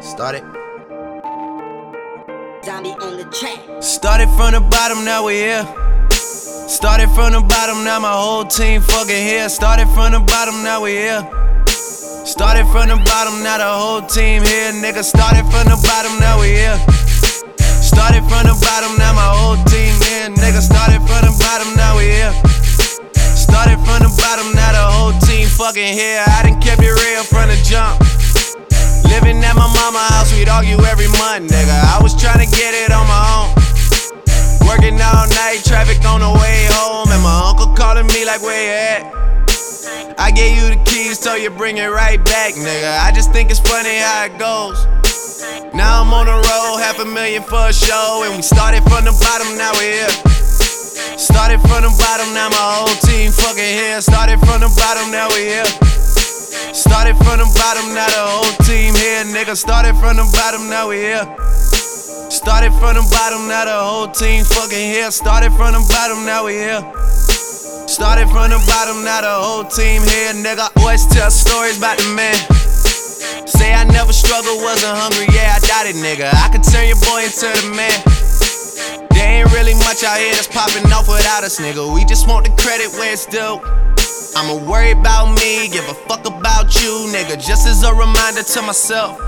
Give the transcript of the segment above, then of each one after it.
Started. Zombie on the track. Started from the bottom, now we here. Started from the bottom, now my whole team fucking here. Started from the bottom, now we here. Started from the bottom, now the whole team here. Nigga, started from the bottom, now we here. Started from the bottom, now my whole team here. Nigga, started from the bottom, now we here. Started from the bottom, now the whole team fucking here. I done kept it real from the jump. Living at my mama house, we'd argue every month, nigga. I was trying to get it on my own. Working all night, traffic on the way home, and my uncle calling me like, where you at? I gave you the keys, so you bring it right back, nigga. I just think it's funny how it goes. Now I'm on the road, half a million for a show, and we started from the bottom, now we're here. Started from the bottom, now my whole team fucking here. Started from the bottom, now we here. Started from the bottom, now the whole nigga. Started from the bottom, now we here. Started from the bottom, now the whole team fucking here. Started from the bottom, now we here. Started from the bottom, now the whole team here, nigga. Always tell stories about the man. Say I never struggled, wasn't hungry, yeah, I doubt it, nigga. I could turn your boy into the man. There ain't really much out here that's popping off without us, nigga. We just want the credit where it's due. I'ma worry about me, give a fuck about you, nigga. Just as a reminder to myself.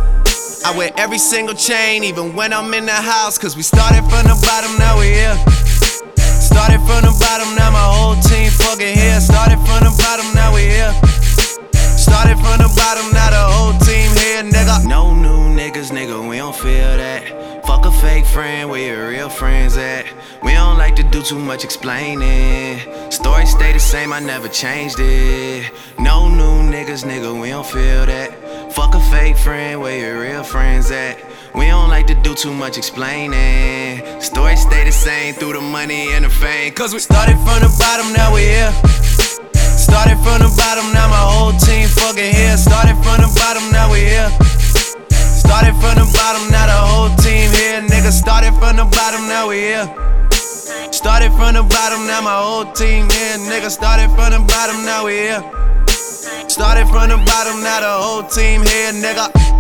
I wear every single chain, even when I'm in the house. Cause we started from the bottom, now we here. Started from the bottom, now my whole team fucking here. Started from the bottom, now we here. Started from the bottom, now the whole team here, nigga. No new niggas, nigga, we don't feel that. Fuck a fake friend, where your real friends at? We don't like to do too much explaining. Story stay the same, I never changed it. No new niggas, nigga, we don't feel that. Fuck a fake friend, where your real friends at? We don't like to do too much explaining. Story stay the same through the money and the fame. Cause we started from the bottom, now we here. Started from the bottom, now my whole team fucking here. Started from the bottom, now we here. Started from the bottom, now the whole team here. Nigga, started from the bottom, now we here. Started from the bottom, now my whole team here. Nigga, started from the bottom, now we here. Started from the bottom, now the whole team here, nigga.